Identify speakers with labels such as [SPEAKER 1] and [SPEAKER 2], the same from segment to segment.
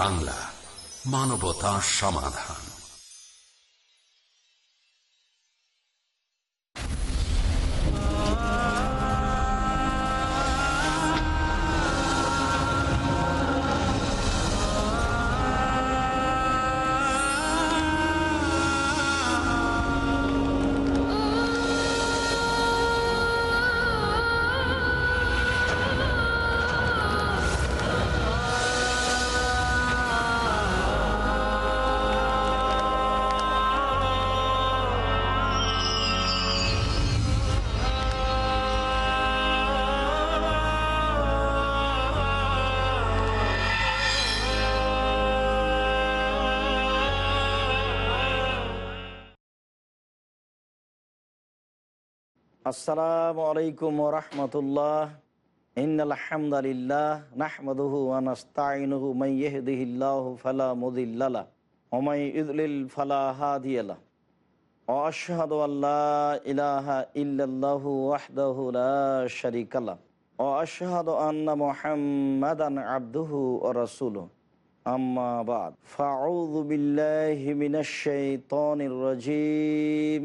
[SPEAKER 1] বাংলা মানবতা সমাধান।
[SPEAKER 2] আসসালামু আলাইকুম রহমতুল্লাহ। ইন্নালহামদুলিল্লাহ নাহমাদুহু ওয়া নাস্তাইনুহু মান ইয়াহদিহিল্লাহু ফালা মুদিল্লালা ওয়া মান ইউদ্লিল ফালা হাদিয়ালা ওয়া আশহাদু আল্লা ইলাহা ইল্লাল্লাহু ওয়াহদাহু লা শারীকা লা ওয়া আশহাদু আন্না মুহাম্মাদান আবদুহু ওয়া রাসূলুহু। আম্মা বাদ। ফাউযু বিল্লাহি মিনাশ শাইতানির রাজীম।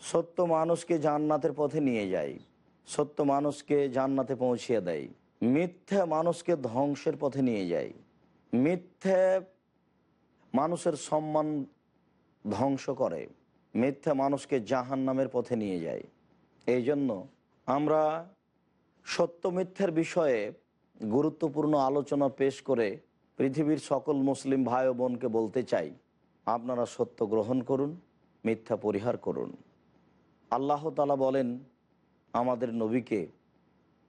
[SPEAKER 2] সত্য মানুষকে জান্নাতের পথে নিয়ে যায়, সত্য মানুষকে জান্নাতে পৌঁছিয়ে দেয়, মিথ্যা মানুষকে ধ্বংসের পথে নিয়ে যায়, মিথ্যে মানুষের সম্মান ধ্বংস করে, মিথ্যা মানুষকে জাহান নামের পথে নিয়ে যায়। এই জন্য আমরা সত্য মিথ্যের বিষয়ে গুরুত্বপূর্ণ আলোচনা পেশ করে পৃথিবীর সকল মুসলিম ভাই বোনকে বলতে চাই, আপনারা সত্য গ্রহণ করুন, মিথ্যা পরিহার করুন। আল্লাহ তালা বলেন, আমাদের নবীকে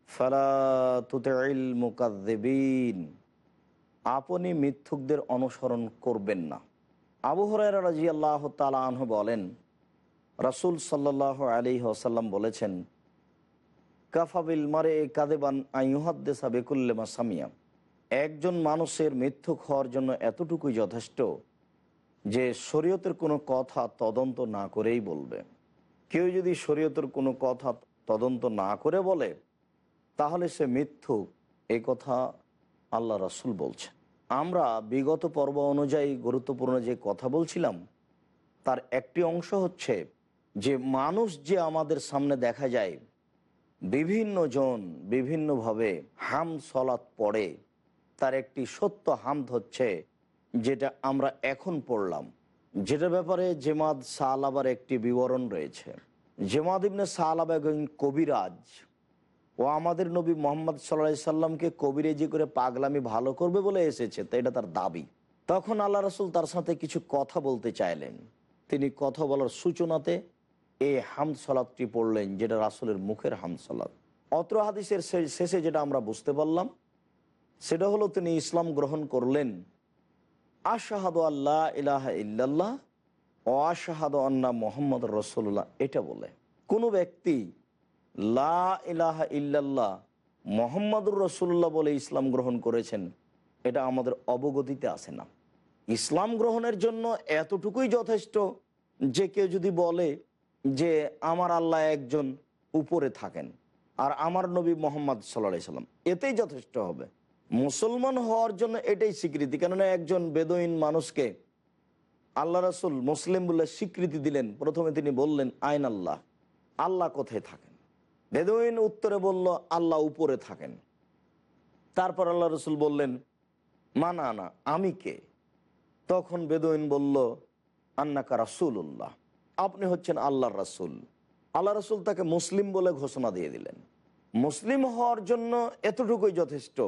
[SPEAKER 2] ফালাতুল মুকাদ্দেবিন আপনি মিথ্যুকদের অনুসরণ করবেন না। আবু হরাইরা রাজি আল্লাহ তালা আনহু বলেন, রাসুল সাল্লাহ আলী আসাল্লাম বলেছেন কাফাবিল মারে কাদেবান আইহাদ্দেসা বেকুল্লেমা সামিয়া একজন মানুষের মিথ্যুক হওয়ার জন্য এতটুকুই যথেষ্ট যে শরীয়তের কোনো কথা তদন্ত না করেই বলবে। কেউ যদি শরীয়তের কোনো কথা তদন্ত না করে বলে, তাহলে সে মিথ্যুক এ কথা আল্লাহ রাসুল বলছে আমরা বিগত পর্ব অনুযায়ী গুরুত্বপূর্ণ যে কথা বলছিলাম, তার একটি অংশ হচ্ছে যে মানুষ যে আমাদের সামনে দেখা যায়, বিভিন্ন জন বিভিন্নভাবে হাম সলাৎ পড়ে, তার একটি সত্য হামদ হচ্ছে যেটা আমরা এখন পড়লাম। যেটা ব্যাপারে জেমাদ সালাবার একটি বিবরণ রয়েছে। জেমাদ ইবনে সালাব একজন কবিরাজ। ও আমাদের নবী মোহাম্মদ সাল্লা সাল্লামকে কবিরেজি করে পাগলামি ভালো করবে বলে এসেছে, তো এটা তার দাবি। তখন আল্লাহ রসুল তার সাথে কিছু কথা বলতে চাইলেন। তিনি কথা বলার সূচনাতে এই হামদ সলাদটি পড়লেন, যেটা রাসুলের মুখের হামদ সলাদ অত্র হাদিসের শেষে যেটা আমরা বুঝতে পারলাম, সেটা হলো তিনি ইসলাম গ্রহণ করলেন। আশাহাদ আল্লাহ ইলাহা ইল্লাল্লাহ ও আশাহাদ আন্না মোহাম্মদ রসুল্লাহ এটা বলে, কোনো ব্যক্তি লা ইলাহা ইল্লাল্লাহ মোহাম্মদুর রসুল্লাহ বলে ইসলাম গ্রহণ করেছেন, এটা আমাদের অবগতিতে আসে না। ইসলাম গ্রহণের জন্য এতটুকুই যথেষ্ট যে কেউ যদি বলে যে আমার আল্লাহ একজন উপরে থাকেন আর আমার নবী মোহাম্মদ সাল্লা সাল্লাম, এতেই যথেষ্ট হবে। মুসলমান হওয়ার জন্য এটাই স্বীকৃতি, কেননা একজন বেদইন মানুষকে আল্লাহ রাসুল মুসলিম বলে স্বীকৃতি দিলেন। প্রথমে তিনি বললেন, আইন আল্লাহ আল্লাহ কোথায় থাকেন? বেদইন উত্তরে বলল, আল্লাহ উপরে থাকেন। তারপর আল্লাহ রসুল বললেন মানা না আমি কে? তখন বেদইন বলল, আন্নাকা রাসুল্লাহ আপনি হচ্ছেন আল্লাহর রাসুল। আল্লাহ রসুল তাকে মুসলিম বলে ঘোষণা দিয়ে দিলেন। মুসলিম হওয়ার জন্য এতটুকুই যথেষ্ট,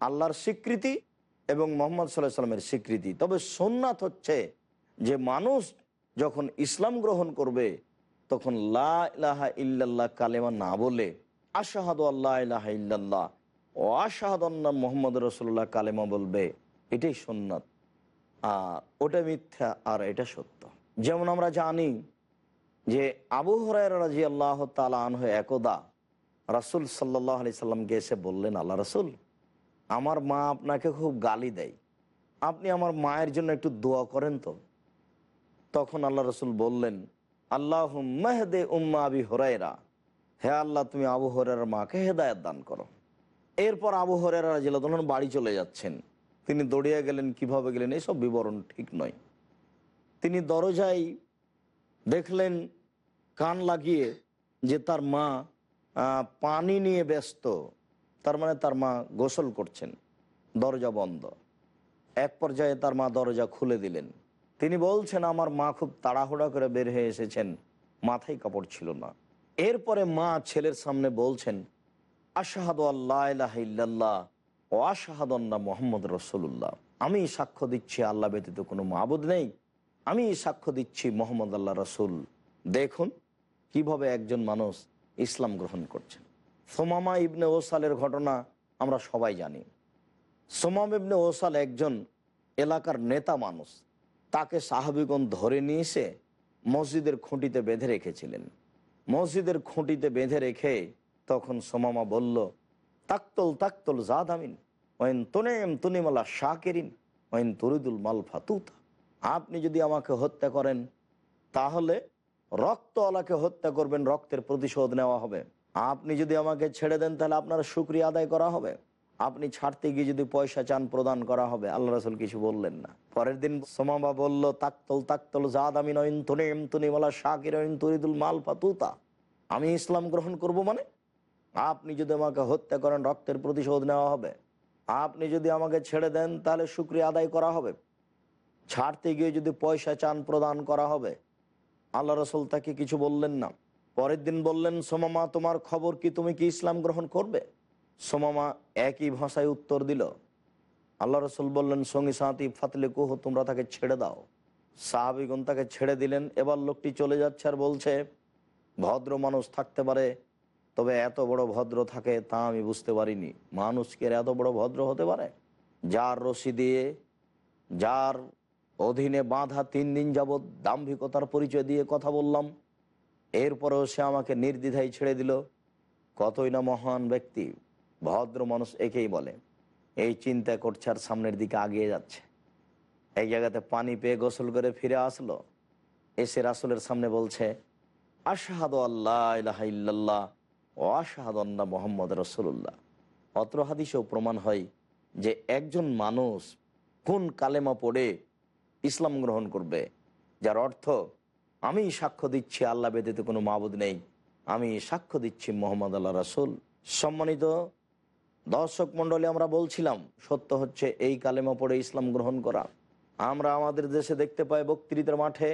[SPEAKER 2] আল্লাহর স্বীকৃতি এবং মোহাম্মদ সাল্লাহ সাল্লামের স্বীকৃতি। তবে সোননাথ হচ্ছে যে মানুষ যখন ইসলাম গ্রহণ করবে, তখন লা ইলাহা ইল্লাল্লাহ কালেমা না বলে আশাহাদ আল্লাহ ইল্লাল্লাহ ও আশাহাদ মোহাম্মদ রসুল্লাহ কালেমা বলবে, এটাই সুন্নত। আর ওটা মিথ্যা আর এটা সত্য। যেমন আমরা জানি যে আবু হরাই রাজি আল্লাহ তালা আনহ একদা রাসুল সাল্লাহ আলি সাল্লামকে এসে বললেন, আল্লাহ রাসুল, আমার মা আপনাকে খুব গালি দেয়। আপনি আমার মায়ের জন্য একটু দোয়া করেন তো। তখন আল্লাহ রসুল বললেন আল্লাহ মেহদে উম্মা আবি হরাইরা হে আল্লাহ, তুমি আবু হরের মাকে হেদায়ত দান করো। এরপর আবু হরেরা রাজিল্লাহ বাড়ি চলে যাচ্ছেন। তিনি দৌড়িয়ে গেলেন, কীভাবে গেলেন এইসব বিবরণ ঠিক নয়। তিনি দরজায় দেখলেন, কান লাগিয়ে যে তার মা পানি নিয়ে ব্যস্ত। তার মানে তার মা গোসল করছেন, দরজা বন্ধ। এক পর্যায়ে তার মা দরজা খুলে দিলেন। তিনি বলছেন, আমার মা খুব তাড়াহুড়া করে বের হয়ে এসেছেন, মাথায় কাপড় ছিল না। এরপরে মা ছেলের সামনে বলছেন, আশাহাদ আল্লাহ ও আশাহাদ মোহাম্মদ রসুল্লাহ আমি সাক্ষ্য দিচ্ছি, আল্লাহ ব্যতীত কোনো মাবুদ নেই। আমি সাক্ষ্য দিচ্ছি মোহাম্মদ আল্লাহ রসুল। দেখুন কীভাবে একজন মানুষ ইসলাম গ্রহণ করছেন। সোমামা ইবনে ওসালের ঘটনা আমরা সবাই জানি। সোমাম ইবনে ওসাল একজন এলাকার নেতা মানুষ। তাকে সাহাবিগণ ধরে নিয়ে এসে মসজিদের খুঁটিতে বেঁধে রেখেছিলেন। মসজিদের খুঁটিতে বেঁধে রেখে তখন সোমামা বলল, তাক্তল তাক্তল জাদ আমিন ওয়েন তনেম তনিমালা শাকেরিন ওয়েন তরিদুল মাল ফাতুতা। আপনি যদি আমাকে হত্যা করেন, তাহলে রক্তওয়ালাকে হত্যা করবেন, রক্তের প্রতিশোধ নেওয়া হবে। আপনি যদি আমাকে ছেড়ে দেন, তাহলে আপনার শুক্রিয়া আদায় করা হবে। আপনি ছাড়তে গিয়ে যদি পয়সা চান প্রদান করা হবে, আল্লাহ রসুল কিছু বললেন না। পরের দিন সোমাবা বলল, তাক্তল তাক্তল জাদ আমি নয়ন তনিম তনিমালা শাকির তরিদুল মাল ফাতুতা। আমি ইসলাম গ্রহণ করব মানে? আপনি যদি আমাকে হত্যা করেন, রক্তের প্রতিশোধ নেওয়া হবে। আপনি যদি আমাকে ছেড়ে দেন, তাহলে শুক্রিয়া আদায় করা হবে। ছাড়তে গিয়ে যদি পয়সা চান প্রদান করা হবে। আল্লাহ রসুল তাকে কিছু বললেন না। পরের দিন বললেন, সোমামা, তোমার খবর কি? তুমি কি ইসলাম গ্রহণ করবে? সোমামা একই ভাষায় উত্তর দিল। আল্লাহ রসুল বললেন, সঙ্গী সাঁতি ফাতলে কুহ, তোমরা তাকে ছেড়ে দাও। সাহাবিগুন তাকে ছেড়ে দিলেন। এবার লোকটি চলে যাচ্ছে আর বলছে, ভদ্র মানুষ থাকতে পারে, তবে এত বড় ভদ্র থাকে তা আমি বুঝতে পারিনি। মানুষকে এত বড় ভদ্র হতে পারে? যার রশি দিয়ে, যার অধীনে বাঁধা তিন দিন যাবৎ দাম্ভিকতার পরিচয় দিয়ে কথা বললাম, এরপরেও সে আমাকে নির্দ্বিধায় ছেড়ে দিল। কতই না মহান ব্যক্তি ভদ্র মানুষ একেই বলে, এই চিন্তা করছে আর সামনের দিকে আগিয়ে যাচ্ছে। এক জায়গাতে পানি পেয়ে গোসল করে ফিরে আসলো। এসে রাসুলের সামনে বলছে, আশাহাদ আল্লাহ ইল্লাল্লাহ ও আশাহাদ আল্লাহ মোহাম্মদ রসুল্লাহ অত্র হাদিসেও প্রমাণ হয় যে একজন মানুষ কোন কালেমা পড়ে ইসলাম গ্রহণ করবে, যার অর্থ, আমি সাক্ষ্য দিচ্ছি, আল্লাহ ব্যতীত কোনো মাবুদ নেই। আমি সাক্ষ্য দিচ্ছি মোহাম্মদ আল্লাহ রাসুল। সম্মানিত দর্শক মণ্ডলী, আমরা বলছিলাম, সত্য হচ্ছে এই কালেমা পড়ে ইসলাম গ্রহণ করা। আমরা আমাদের দেশে দেখতে পাই বক্তৃতার মাঠে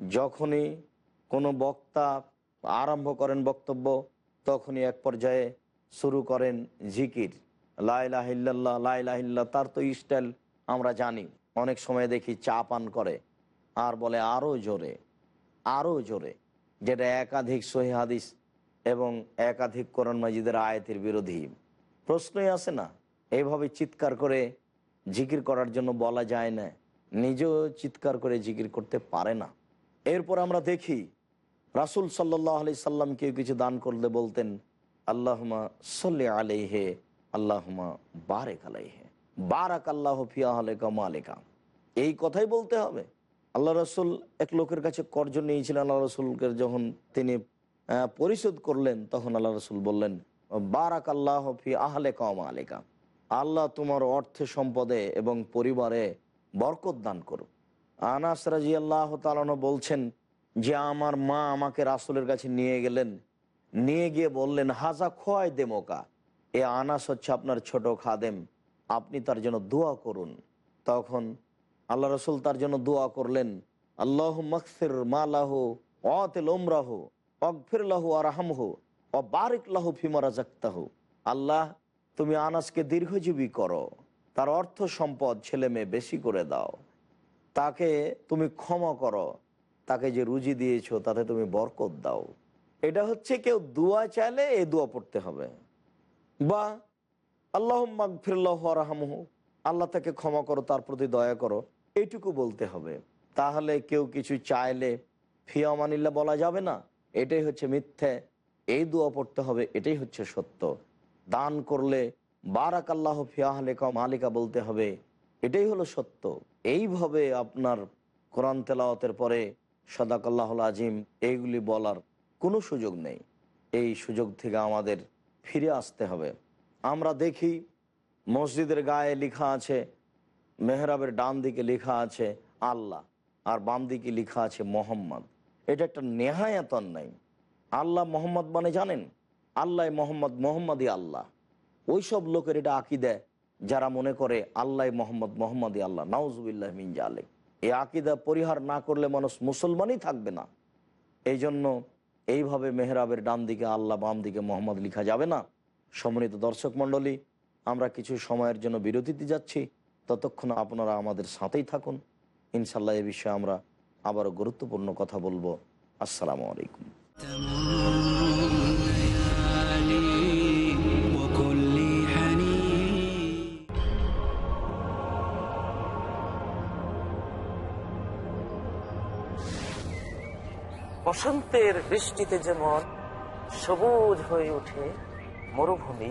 [SPEAKER 2] যখনই কোনো বক্তা আরম্ভ করেন বক্তব্য, তখনই এক পর্যায়ে শুরু করেন জিকির। লাইলাহিল্লাহ লাইলাহিল্লাহ তার তো স্টাইল আমরা জানি। অনেক সময় দেখি চা পান করে, আর বলে আরও জোরে আরও জোরে, যেটা একাধিক সহি হাদিস এবং একাধিক করণ মাজিদের আয়াতের বিরোধী। প্রশ্নই আসে না। এইভাবে চিৎকার করে জিকির করার জন্য বলা যায় না। নিজেও চিৎকার করে জিকির করতে পারে না। এরপর আমরা দেখি, রাসুল সাল্লাহ আলি সাল্লাম কেউ কিছু দান করলে বলতেন আল্লাহমা সল্লি আলাইহে আল্লাহমা বারেক আলাইহে বারাক আল্লাহ ফিয়া মালেকা। এই কথাই বলতে হবে। আল্লাহ রসুল এক লোকের কাছে কর্জ নিয়েছিলেন। আল্লাহ রসুলকে যখন তিনি পরিশোধ করলেন, তখন আল্লাহ রসুল বললেন বারাক আল্লাহ ফি আহলে কাম আলেকা। আল্লাহ তোমার অর্থে সম্পদে এবং পরিবারে বরকত দান করো আনাস রাজি আল্লাহ তালানো বলছেন যে, আমার মা আমাকে রাসুলের কাছে নিয়ে গেলেন। নিয়ে গিয়ে বললেন, হাজা খোয়াই দেমোকা এ আনাস হচ্ছে আপনার ছোট খাদেম। আপনি তার জন্য দোয়া করুন। তখন আল্লাহ রসুল তার জন্য দোয়া করলেন আল্লাহ মকসির মালাহ অতেল ওমরাহ অগফির লাহু আরহামহ ও লাহু ফিমারা জাক্তাহ আল্লাহ, তুমি আনাসকে দীর্ঘজীবী করো। তার অর্থ সম্পদ ছেলে মেয়ে বেশি করে দাও। তাকে তুমি ক্ষমা করো। তাকে যে রুজি দিয়েছ, তাতে তুমি বরকত দাও। এটা হচ্ছে কেউ দোয়া চাইলে এ দোয়া পড়তে হবে। বা আল্লাহ মাগফিরাহ রাহামহ, আল্লাহ তাকে ক্ষমা করো, তার প্রতি দয়া করো। এইটুকু বলতে হবে। তাহলে কেউ কিছু চাইলে ফিয়ামানিল্লা বলা যাবে না। এটাই হচ্ছে মিথ্যে এই দোয়া পড়তে হবে, এটাই হচ্ছে সত্য। দান করলে বারাক আল্লাহ ফিয়াহলেকা মালিকা বলতে হবে, এটাই হলো সত্য। এইভাবে আপনার কোরআন তেলাওয়াতের পরে সদাক সদাকাল্লাহ আজিম এইগুলি বলার কোনো সুযোগ নেই। এই সুযোগ থেকে আমাদের ফিরে আসতে হবে। আমরা দেখি মসজিদের গায়ে লেখা আছে, মেহরাবের ডান দিকে লেখা আছে আল্লাহ, আর বাম দিকে লেখা আছে মোহাম্মদ। এটা একটা নেহায়াতন নাই। আল্লাহ মোহাম্মদ মানে জানেন? আল্লাহ মোহাম্মদ, মোহাম্মদই আল্লাহ। ওই সব লোকের এটা আঁকি দেয় যারা মনে করে আল্লাহ মোহাম্মদ, মোহাম্মদই আল্লাহ। নওয়াজুবিল্লাহ মিনজা আলেম এই আকিদা পরিহার না করলে মানুষ মুসলমানই থাকবে না। এই জন্য এইভাবে মেহরাবের ডান দিকে আল্লাহ বাম দিকে মোহাম্মদ লিখা যাবে না। সম্মানিত দর্শক মণ্ডলী, আমরা কিছু সময়ের জন্য বিরতিতে যাচ্ছি। ততক্ষণ আপনারা আমাদের সাথেই থাকুন। ইনশাল্লাহ এ বিষয়ে আমরা আবারও গুরুত্বপূর্ণ কথা বলব। আসসালামু আলাইকুম।
[SPEAKER 3] বসন্তের বৃষ্টিতে যেমন সবুজ হয়ে ওঠে মরুভূমি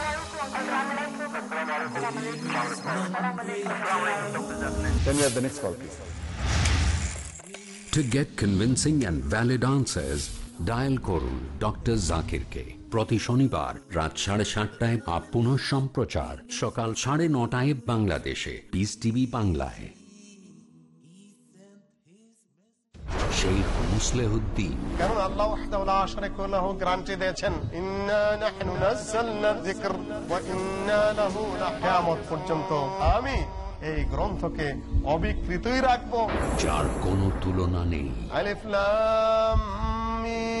[SPEAKER 4] Then we have the next call, please.
[SPEAKER 1] to get convincing and valid answers. Dial করুন ডক্টর জাকিরকে প্রতি শনিবার রাত সাড়ে সাতটায় বা পুনঃ সম্প্রচার সকাল সাড়ে নটায় বাংলাদেশে পিস টিভি বাংলায় শেখ মুসলেহুদ্দিন।
[SPEAKER 5] কারণ আল্লাহ লাহু গ্যারান্টি দিয়েছেন ইন্না নাহনু নাযালনা যিকর ওয়া ইন্না লাহু কিয়ামত পর্যন্ত। আমি এই গ্রন্থকে অবিকৃতই রাখব।
[SPEAKER 1] যার কোন তুলনা নেই।
[SPEAKER 5] আলিফ লাম মিম।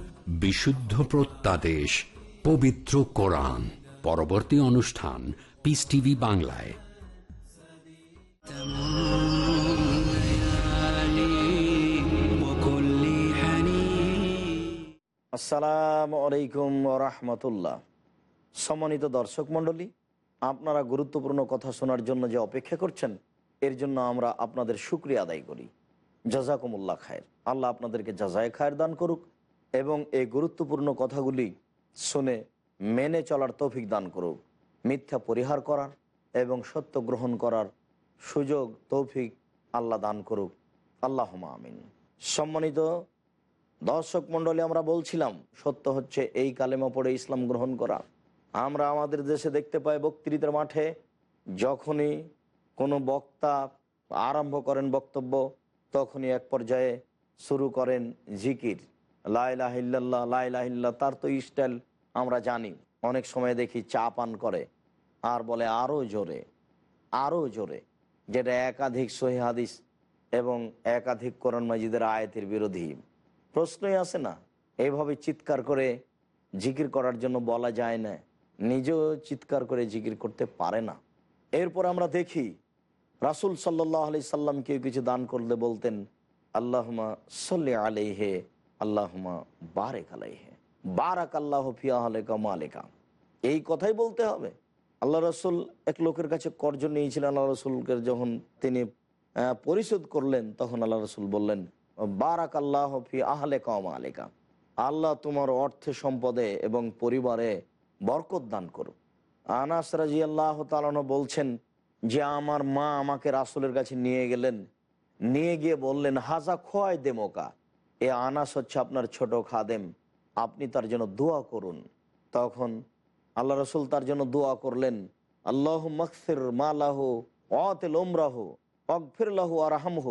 [SPEAKER 1] বিশুদ্ধ প্রত্যাদেশ, পবিত্র কোরআন। পরবর্তী অনুষ্ঠান পিস টিভি বাংলায়।
[SPEAKER 2] আসসালাম আলাইকুম রহমতুল্লাহ। সম্মানিত দর্শক মন্ডলী আপনারা গুরুত্বপূর্ণ কথা শোনার জন্য যে অপেক্ষা করছেন, এর জন্য আমরা আপনাদের সুক্রিয়া আদায় করি। জাজাকুমুল্লাহ খায়ের। আল্লাহ আপনাদেরকে জাজায় খায়ের দান করুক এবং এই গুরুত্বপূর্ণ কথাগুলি শুনে মেনে চলার তৌফিক দান করুক। মিথ্যা পরিহার করার এবং সত্য গ্রহণ করার সুযোগ, তৌফিক আল্লাহ দান করুক। আল্লাহ আমিন। সম্মানিত দর্শক মণ্ডলী, আমরা বলছিলাম, সত্য হচ্ছে এই কালেমা পড়ে ইসলাম গ্রহণ করা। আমরা আমাদের দেশে দেখতে পাই বক্তৃতার মাঠে যখনই কোনো বক্তা আরম্ভ করেন বক্তব্য, তখনই এক পর্যায়ে শুরু করেন জিকির। লাইলাহিল্লাহ লাইলাহিল্লা তার তো স্টাইল আমরা জানি। অনেক সময় দেখি চা পান করে, আর বলে আরও জোরে আরও জোরে, যেটা একাধিক সহি হাদিস এবং একাধিক কোরআন মাজিদের আয়াতের বিরোধী। প্রশ্নই আসে না এইভাবে চিৎকার করে জিকির করার জন্য বলা যায় না, নিজেও চিৎকার করে জিকির করতে পারে না। এরপর আমরা দেখি, রাসুল সাল্লাহ আলি সাল্লাম কেউ কিছু দান করলে বলতেন আল্লাহমা সল্লি আলাইহে আল্লাহমা বারেক আলাইহে। বারাক আল্লাহ ফিয়া আলেকা মালেকা। এই কথাই বলতে হবে। আল্লাহ রসুল এক লোকের কাছে কর্জ নিয়েছিলেন। আল্লাহ রসুলকে যখন তিনি পরিশোধ করলেন, তখন আল্লাহ রসুল বললেন, বারাক আল্লাহ ফি আহলে কাম আলেকা আল্লাহ তোমার অর্থে, সম্পদে এবং পরিবারে বরকত দান করো আনাস রাজি আল্লাহ তালানো বলছেন যে, আমার মা আমাকে রাসুলের কাছে নিয়ে গেলেন। নিয়ে গিয়ে বললেন, হাজা খোয়াই দে মোকা। এ আনাস হচ্ছে আপনার ছোট খাদেম। আপনি তার জন্য দোয়া করুন। তখন আল্লাহ রসুল তার জন্য দোয়া করলেন আল্লাহ মকসির মালাহ অতেল ওমরাহ অগফির লাহু আরহামহ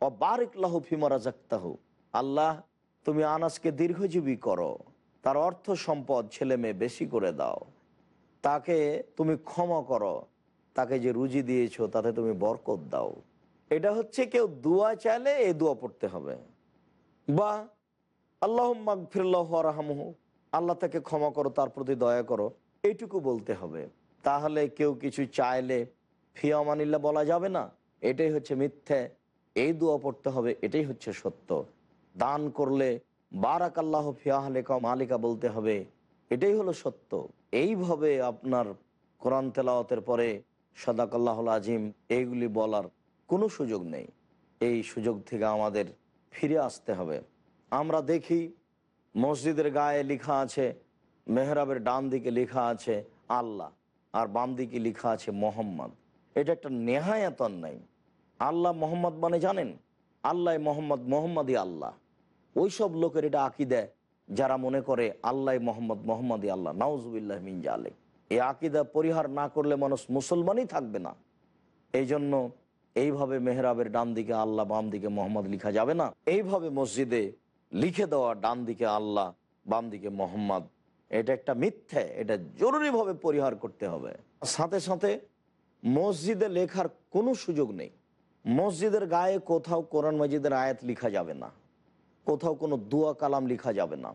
[SPEAKER 2] ও বারিক লাহু ফিমারা জাক্তাহ আল্লাহ, তুমি আনাসকে দীর্ঘজীবী করো। তার অর্থ সম্পদ ছেলে মেয়ে বেশি করে দাও। তাকে তুমি ক্ষমা করো। তাকে যে রুজি দিয়েছ, তাতে তুমি বরকত দাও। এটা হচ্ছে কেউ দোয়া চাইলে এ দোয়া পড়তে হবে। বা আল্লাহ মাগফিরাহ রাহামহ, আল্লাহ তাকে ক্ষমা করো, তার প্রতি দয়া করো, এইটুকু বলতে হবে। তাহলে কেউ কিছু চাইলে ফিয়ামানিল্লা বলা যাবে না। এটাই হচ্ছে মিথ্যে। এই দোয়া পড়তে হবে, এটাই হচ্ছে সত্য। দান করলে বারাক আল্লাহ ফিয়াহলেকা মালিকা বলতে হবে, এটাই হলো সত্য। এইভাবে আপনার কোরআন তেলাওয়াতের পরে সদাকাল্লাহ আজিম, এইগুলি বলার কোনো সুযোগ নেই। এই সুযোগ থেকে আমাদের ফিরে আসতে হবে। আমরা দেখি মসজিদের গায়ে লেখা আছে, মেহরাবের ডান দিকে লেখা আছে আল্লাহ, আর বাম দিকে লেখা আছে মোহাম্মদ। এটা একটা নেহায়াতন নাই। আল্লাহ মোহাম্মদ মানে জানেন? আল্লাহ মোহাম্মদ, মোহাম্মদই আল্লাহ। ওই সব লোকের এটা আকিদা যারা মনে করে আল্লাহ মোহাম্মদ, মোহাম্মদই আল্লাহ। নাউজুবিল্লাহ মিনজা আলেক এই আকিদা পরিহার না করলে মানুষ মুসলমানই থাকবে না। এই জন্য এইভাবে মেহরাবের ডান দিকে আল্লাহ, বাম দিকে মোহাম্মদ লিখা যাবে না। এইভাবে মসজিদে লিখে দেওয়া ডান দিকে আল্লাহ, বাম দিকে মোহাম্মদ, এটা একটা মিথ্যে, এটা জরুরিভাবে পরিহার করতে হবে। সাথে সাথে মসজিদে লেখার কোনো সুযোগ নেই। মসজিদের গায়ে কোথাও কোরআন মসজিদের আয়াত লিখা যাবে না। কোথাও কোনো দুয়া কালাম লিখা যাবে না।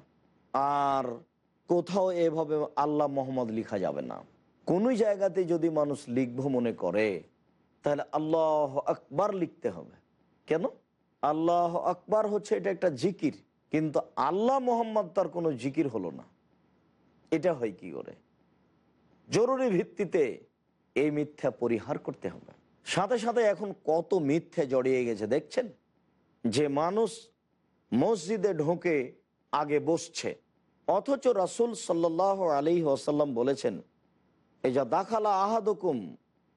[SPEAKER 2] আর কোথাও এভাবে আল্লাহ মোহাম্মদ লিখা যাবে না। কোনো জায়গাতে যদি মানুষ লিখব মনে করে তাহলে আল্লাহ আকবার লিখতে হবে। কেন? আল্লাহ আকবার হচ্ছে এটা একটা জিকির, কিন্তু আল্লাহ মোহাম্মদ তার কোনো জিকির হলো না। এটা হয় কি করে? জরুরি ভিত্তিতে এই মিথ্যা পরিহার করতে হবে। সাথে সাথে এখন কত মিথ্যে জড়িয়ে গেছে দেখছেন? যে মানুষ মসজিদে ঢোকে আগে বসছে, অথচ রাসুল সাল্লাহ আলী ওসাল্লাম বলেছেন এই যা দাখালা আহাদুকুম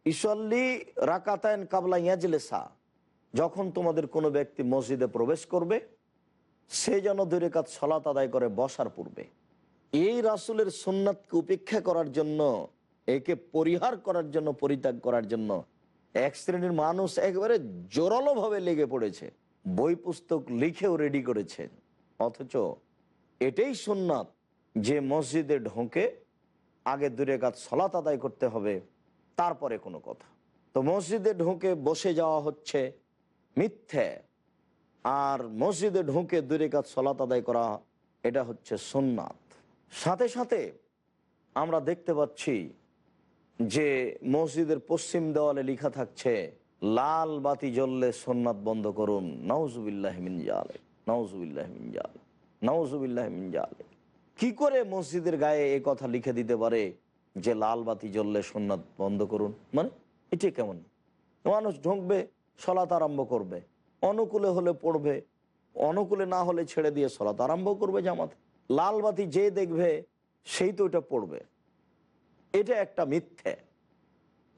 [SPEAKER 2] ইসল্লি রাকাতায়ন কাবলা ইয়াজলেসা, যখন তোমাদের কোনো ব্যক্তি মসজিদে প্রবেশ করবে, সে যেন দুই রেখাত সলাত আদায় করে বসার পূর্বে। এই রাসুলের সুন্নাতকে উপেক্ষা করার জন্য, একে পরিহার করার জন্য, পরিত্যাগ করার জন্য এক শ্রেণির মানুষ একেবারে জোরালোভাবে লেগে পড়েছে। বই পুস্তক লিখেও রেডি করেছে। অথচ এটাই সুন্নাত, যে মসজিদে ঢোকে আগে দূরে কাজ সলাত আদায় করতে হবে তারপরে কোনো কথা। তো মসজিদে ঢুকে বসে যাওয়া হচ্ছে মিথ্যে। আর মসজিদে ঢোকে দূরে কাজ সলাত আদায় করা, এটা হচ্ছে সোননাথ সাথে সাথে আমরা দেখতে পাচ্ছি যে মসজিদের পশ্চিম দেওয়ালে লেখা থাকছে, লাল বাতি জ্বললে সোননাথ বন্ধ করুন। নওজুবিল্লাহ মিনজালে নওজুবিল্লাহ মিনজালে নওজুবিল্লাহ মিনজালে কি করে মসজিদের গায়ে এ কথা লিখে দিতে পারে? যে লাল বাতি জ্বললে সোননাথ বন্ধ করুন। মানে এটি কেমন? মানুষ ঢুকবে সলাত আরম্ভ করবে। অনুকূলে হলে পড়বে, অনুকূলে না হলে ছেড়ে দিয়ে সলাত আরম্ভ করবে জামাতে। লাল বাতি যে দেখবে, সেই তো এটা পড়বে। এটা একটা মিথ্যে।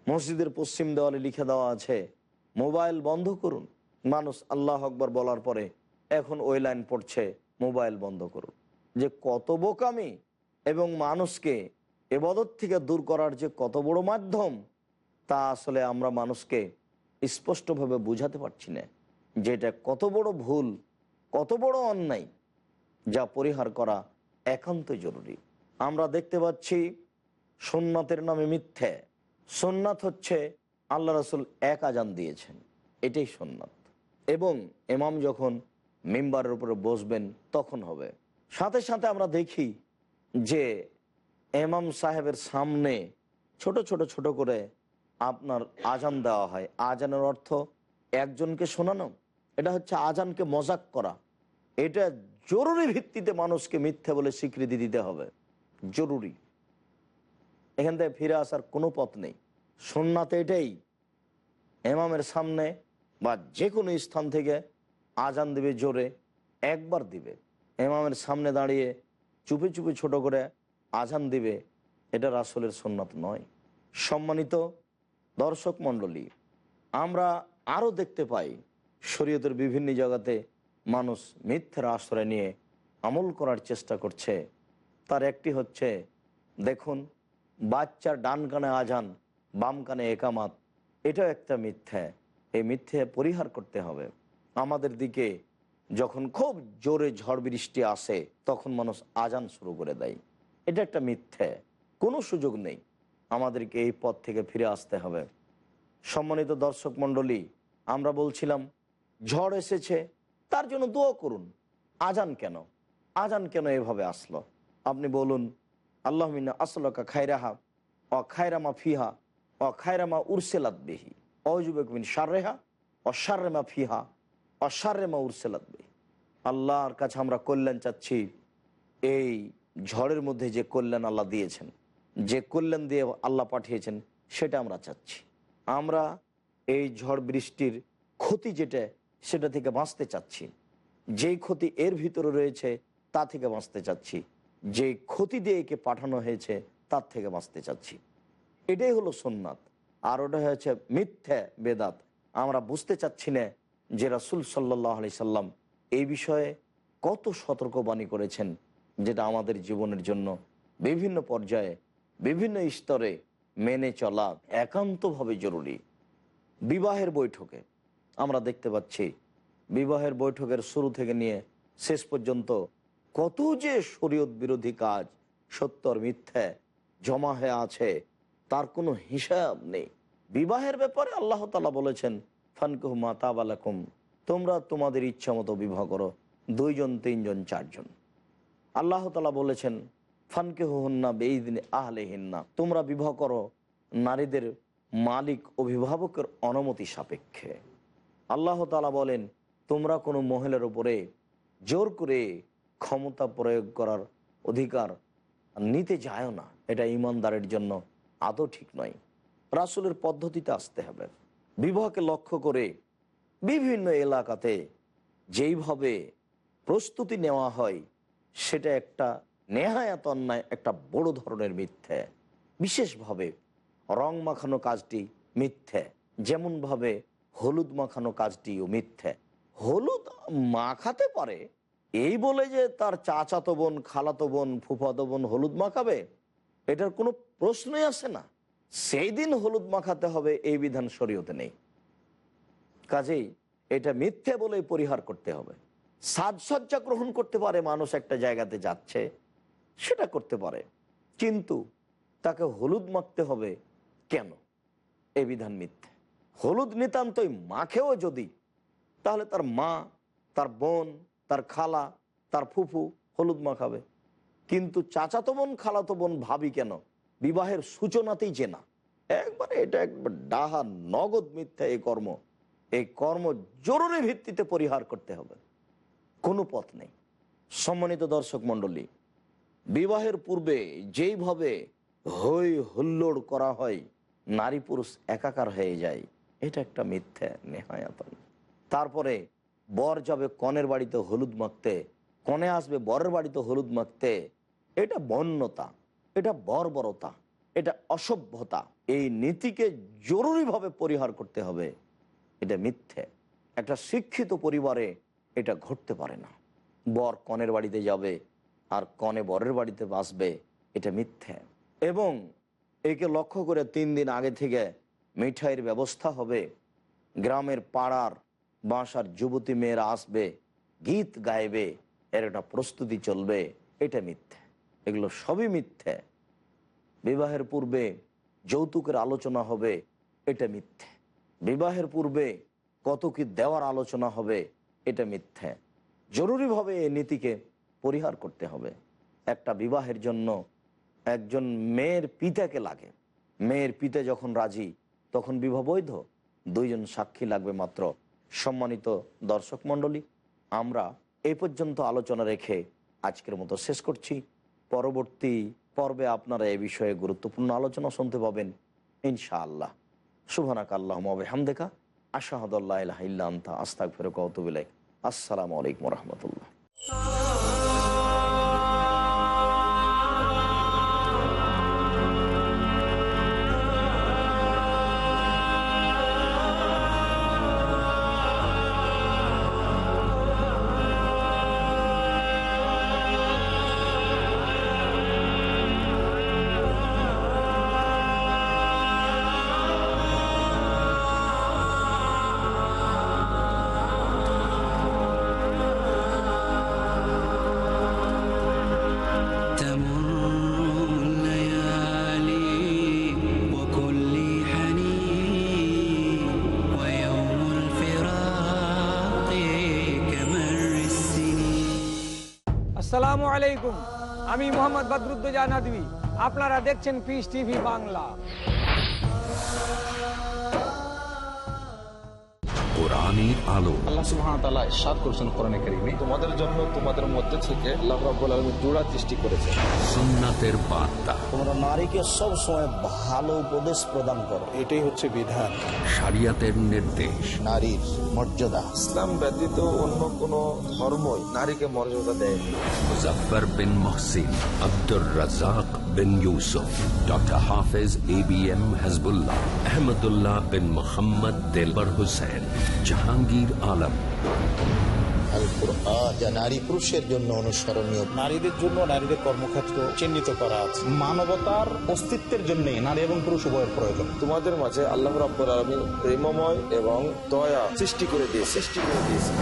[SPEAKER 2] মসজিদের পশ্চিম দেওয়ালে লিখে দেওয়া আছে, মোবাইল বন্ধ করুন। মানুষ আল্লাহ আকবর বলার পরে এখন ওই লাইন পড়ছে, মোবাইল বন্ধ করুন। যে কত বোকামি এবং মানুষকে এবাদত থেকে দূর করার যে কত বড় মাধ্যম, তা আসলে আমরা মানুষকে স্পষ্টভাবে বুঝাতে পারছি না যে এটা কত বড় ভুল, কত বড় অন্যায় যা পরিহার করা একান্ত জরুরি। আমরা দেখতে পাচ্ছি সোননাথের নামে মিথ্যে। সোননাথ হচ্ছে আল্লাহ রসুল এক আজান দিয়েছেন। এটাই সোননাথ এবং এমাম যখন মেম্বারের উপরে বসবেন, তখন হবে। সাথে সাথে আমরা দেখি যে এমাম সাহেবের সামনে ছোট ছোট ছোট করে আপনার আজান দেওয়া হয়। আজানের অর্থ একজনকে শোনানো, এটা হচ্ছে আজানকে মজাক করা। এটা জরুরি ভিত্তিতে মানুষকে মিথ্যে বলে স্বীকৃতি দিতে হবে। জরুরি। এখান থেকে ফিরে আসার কোনো পথ নেই। সোননাথ এটাই। এমামের সামনে বা যে কোনো স্থান থেকে আজান দিবে, জোরে একবার দিবে। এমামের সামনে দাঁড়িয়ে চুপে চুপে ছোট করে আজান দিবে, এটা রাসলের সোননাথ নয়। সম্মানিত দর্শক মণ্ডলী, আমরা আরও দেখতে পাই শরীয়তের বিভিন্ন জায়গাতে মানুষ মিথ্যার আশ্রয় নিয়ে আমল করার চেষ্টা করছে। তার একটি হচ্ছে, দেখুন, বাচ্চার ডান কানে আজান, বাম কানে একামাত, এটাও একটা মিথ্যা। এই মিথ্যে পরিহার করতে হবে। আমাদের দিকে যখন খুব জোরে ঝড় বৃষ্টি আসে, তখন মানুষ আজান শুরু করে দেয়। এটা একটা মিথ্যে। কোনো সুযোগ নেই। আমাদেরকে এই পথ থেকে ফিরে আসতে হবে। সম্মানিত দর্শক মণ্ডলী, আমরা বলছিলাম, ঝড় এসেছে, তার জন্য দোয়া করুন। আজান কেন? আজান কেন এভাবে আসলো? আপনি বলুন, আল্লাহ মিনা আসলকা খায়রাহা অ খায়রামা ফিহা অ খায়রামা উরসেলাত বেহি। অজুবেক মিন সাররেহা অসারেমা ফিহা অসারেমা উরসেলাত বেহি। আল্লাহর কাছে আমরা কল্যাণ চাচ্ছি, এই ঝড়ের মধ্যে যে কল্যাণ আল্লাহ দিয়েছেন, যে কল্যাণ দিয়ে আল্লাহ পাঠিয়েছেন, সেটা আমরা চাচ্ছি। আমরা এই ঝড় বৃষ্টির ক্ষতি যেটা, সেটা থেকে বাঁচতে চাচ্ছি। যেই ক্ষতি এর ভিতরে রয়েছে, তা থেকে বাঁচতে চাচ্ছি। যে ক্ষতি দিয়ে একে পাঠানো হয়েছে, তার থেকে বাঁচতে চাচ্ছি। এটাই হলো সোননাথ আর ওটা হয়েছে মিথ্যা বেদাত। আমরা বুঝতে চাচ্ছি না যে রাসুল সাল্লাহ আলি সাল্লাম এই বিষয়ে কত সতর্কবাণী করেছেন যেটা আমাদের জীবনের জন্য বিভিন্ন পর্যায়ে, বিভিন্ন স্তরে মেনে চলা একান্তভাবে জরুরি। বিবাহের বৈঠকে আমরা দেখতে পাচ্ছি, বিবাহের বৈঠকের শুরু থেকে নিয়ে শেষ পর্যন্ত কত যে শরীয়ত বিরোধী কাজ সত্যর মিথ্যে জমা হয়ে আছে, তার কোনো হিসাব নেই। বিবাহের ব্যাপারে আল্লাহ তালা বলেছেন, ফানকুহ মাতাবালাকুম তোমরা তোমাদের ইচ্ছা মতো বিবাহ করো, দুইজন, তিনজন, চারজন। আল্লাহ তালা বলেছেন ফানকে হুন্না বেইদিন আহলে হিন্না তোমরা বিবাহ করো নারীদের মালিক অভিভাবকের অনুমতি সাপেক্ষে। আল্লাহ তালা বলেন, তোমরা কোনো মহিলার উপরে জোর করে ক্ষমতা প্রয়োগ করার অধিকার নিতে যায় না। এটা ইমানদারের জন্য আদৌ ঠিক নয়। রাসুলের পদ্ধতিতে আসতে হবে। বিবাহকে লক্ষ্য করে বিভিন্ন এলাকাতে যেইভাবে প্রস্তুতি নেওয়া হয় সেটা একটা নেহায়াত অন্যায়, একটা বড় ধরনের মিথ্যে। বিশেষভাবে রং মাখানো কাজটি মিথ্যে, যেমনভাবে হলুদ মাখানো কাজটিও মিথ্যে। হলুদ মাখাতে পারে, এই বলে যে তার চাচাতো বোন, খালাতো বোন, ফুফাতো বোন হলুদ মাখাবে, এটার কোনো প্রশ্নই আসে না। সেই দিন হলুদ মাখাতে হবে, এই বিধান শরীয়তে নেই। কাজেই এটা মিথ্যে বলে পরিহার করতে হবে। সাজসজ্জা গ্রহণ করতে পারে, মানুষ একটা জায়গাতে যাচ্ছে, সেটা করতে পারে। কিন্তু তাকে হলুদ মাখতে হবে কেন? এই বিধান মিথ্যে। হলুদ নিতান্তই মাখেও যদি, তাহলে তার মা, তার বোন, তার খালা, তার ফুফু হলুদ মাখাবে। কিন্তু চাচাতো বোন, খালাতো বোন ভাবি কেন? বিবাহের সূচনাতেই চেনা। একবারে এটা একবার ডাহা নগদ মিথ্যা এই কর্ম। এই কর্ম জরুরি ভিত্তিতে পরিহার করতে হবে। কোনো পথ নেই। সম্মানিত দর্শক মণ্ডলী, বিবাহের পূর্বে যেইভাবে হৈ হুল্লোড় করা হয়, নারী পুরুষ একাকার হয়ে যায়, এটা একটা মিথ্যে নেহায়াতন। তারপরে বর যাবে কনের বাড়িতে হলুদ মাখতে, কনে আসবে বরের বাড়িতে হলুদ মাখতে, এটা বন্যতা, এটা বর্বরতা, এটা অসভ্যতা, এই নীতিকে জরুরিভাবে পরিহার করতে হবে, এটা মিথ্যে। একটা শিক্ষিত পরিবারে এটা ঘটতে পারে না। বর কনের বাড়িতে যাবে আর কনে বরের বাড়িতে বাসবে এটা মিথ্যে। এবং একে লক্ষ্য করে তিন দিন আগে থেকে মিঠাইয়ের ব্যবস্থা হবে। গ্রামের পাড়ার বাসার যুবতী মেয়েরা আসবে, গীত গাইবে, এর একটা প্রস্তুতি চলবে, এটা মিথ্যে। এগুলো সবই মিথ্যে। বিবাহের পূর্বে যৌতুকের আলোচনা হবে, এটা মিথ্যে। বিবাহের পূর্বে কত কি দেওয়ার আলোচনা হবে এটা মিথ্যে। জরুরিভাবে এই নীতিকে পরিহার করতে হবে। একটা বিবাহের জন্য একজন মেয়ের পিতাকে লাগে। মেয়ের পিতা যখন রাজি, তখন বিবাহ বৈধ। দুইজন সাক্ষী লাগবে মাত্র সম্মানিত দর্শক মণ্ডলী। আমরা এই পর্যন্ত আলোচনা রেখে আজকের মতো শেষ করছি। পরবর্তী পর্বে আপনারা এ বিষয়ে গুরুত্বপূর্ণ আলোচনা শুনতে পাবেন। ইনশাআল্লাহ। শুভনাক আল্লাহ হামদেকা আশাহদুল্লাহ আস্তাক ফেরক আসসালামু আলাইকুম রহমতুল্লাহ।
[SPEAKER 6] আসসালামু আলাইকুম। আমি মোহাম্মদ বদরুদ্দোজা আপনারা দেখছেন পিস টিভি বাংলা।
[SPEAKER 1] কোরআনের আলো।
[SPEAKER 7] আল্লাহ সুবহানাহু ওয়া তাআলা ইরশাদ করেছেন কোরআনে কারীমে। তোমাদের জন্য তোমাদের মধ্যে থেকে আল্লাহ রাব্বুল আলামিন জোড়া সৃষ্টি করেছে
[SPEAKER 1] সুন্নাতের বার্তা।
[SPEAKER 2] তোমরা নারীকে সব সময় ভালো উপদেশ প্রদান করো।
[SPEAKER 4] এটাই হচ্ছে বিধান।
[SPEAKER 1] শরিয়াতের নির্দেশ।
[SPEAKER 4] নারীর মর্যাদা।
[SPEAKER 7] ইসলাম ব্যতীত অন্য কোন ধর্মই নারীকে মর্যাদা
[SPEAKER 1] Muzaffar bin Mohsin Abdur Razzak bin Yusuf doctor Hafez A B M Hasbullah Ahmadullah bin Mohammad Delwar Hussain Jahangir Alam.
[SPEAKER 4] Al Quran যা নারী পুরুষের জন্য অনুসরণীয়।
[SPEAKER 8] নারীদের জন্য নারীদের কর্মক্ষেত্র চিহ্নিত করা আছে। মানবতার অস্তিত্বের জন্য নারী এবং পুরুষ উভয়ের প্রয়োজন।
[SPEAKER 7] তোমাদের মাঝে আল্লাহ রাব্বুল আলামিন প্রেমময় এবং দয়া সৃষ্টি করে দিয়ে সৃষ্টি করে দিয়েছে।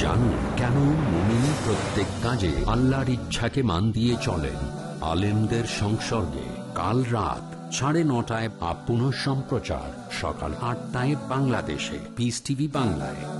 [SPEAKER 1] জানুন কেন মুমিন প্রত্যেক কাজে আল্লাহর ইচ্ছাকে মান দিয়ে চলেন? আলেমদের সংসর্গে কাল রাত সাড়ে নটায় বা সম্প্রচার সকাল আটটায় বাংলাদেশে। পিস টিভি বাংলায়।